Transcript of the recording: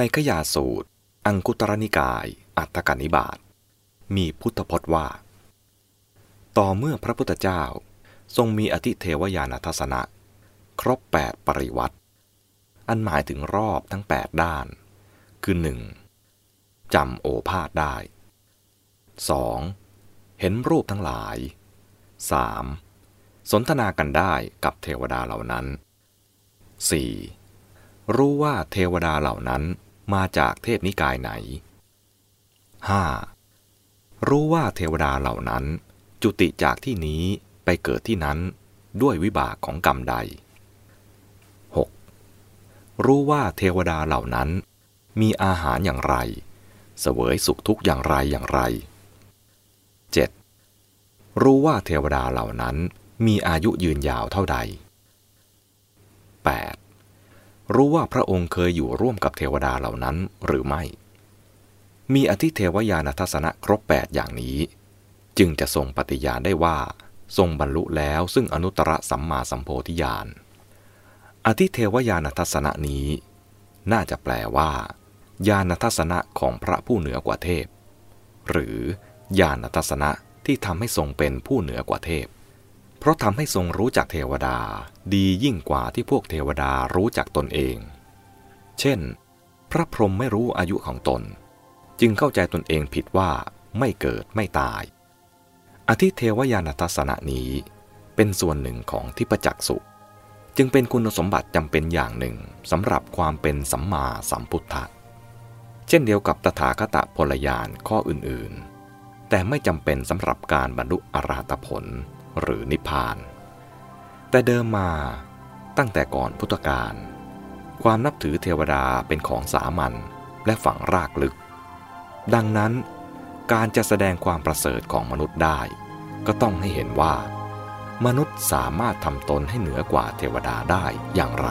ในขยาสูตร อังคุตรนิกาย อัตถกนิบาตมีพุทธพจน์ว่า ต่อเมื่อพระพุทธเจ้าทรงมีอธิเทวยานทัศนะ ครบแปดปริวัติอันหมายถึงรอบทั้งแปดด้าน คือหนึ่งจำโอภาษได้ 2. เห็นรูปทั้งหลาย 3. สนทนากันได้กับเทวดาเหล่านั้น 4. รู้ว่าเทวดาเหล่านั้น มาจากเทพนิกายไหน 5. รู้ว่าเทวดาเหล่านั้น จุติจากที่นี้ไปเกิดที่นั้นด้วยวิบากของกรรมใด 6. รู้ว่าเทวดาเหล่านั้น มีอาหารอย่างไร เสวยสุขทุกข์อย่างไรอย่างไร 7. รู้ว่าเทวดาเหล่านั้นมีอายุยืนยาวเท่าใด 8. รู้ว่าพระองค์เคยอยู่ร่วมกับเทวดาเหล่านั้นหรือไม่ มีอธิเทวยานทัศนะครบ 8 อย่างนี้ จึงจะทรงปฏิญาณได้ว่า ทรงบรรลุแล้วซึ่งอนุตตรสัมมาสัมโพธิญาณ อธิเทวยานทัศนะนี้ น่าจะแปลว่า ญาณทัศนะของพระผู้เหนือกว่าเทพ หรือญาณทัศนะที่ทำให้ทรงเป็นผู้เหนือกว่าเทพเพ ราะทำให้ทรงรู้จักเทวดาดียิ่งกว่าที่พวกเทวดารู้จักตนเอง เช่น พระพรหมไม่รู้อายุของตน จึงเข้าใจตนเองผิดว่าไม่เกิดไม่ตาย อธิเทวยานทัศนะนี้เป็นส่วนหนึ่งของทิปจักสุจึงเป็นคุณสมบัติจำเป็นอย่างหนึ่งสำหรับความเป็นสัมมาสัมพุทธะ เช่นเดียวกับตถาคตพลยานข้ออื่นๆ แต่ไม่จำเป็นสำหรับการบรรลุอรหัตผล หรือนิพพาน แต่เดิมมาตั้งแต่ก่อนพุทธกาลความนับถือเทวดาเป็นของสามัญและฝังรากลึก ดังนั้น การจะแสดงความประเสริฐของมนุษย์ได้ ก็ต้องให้เห็นว่า มนุษย์สามารถทำตนให้เหนือกว่าเทวดาได้อย่างไร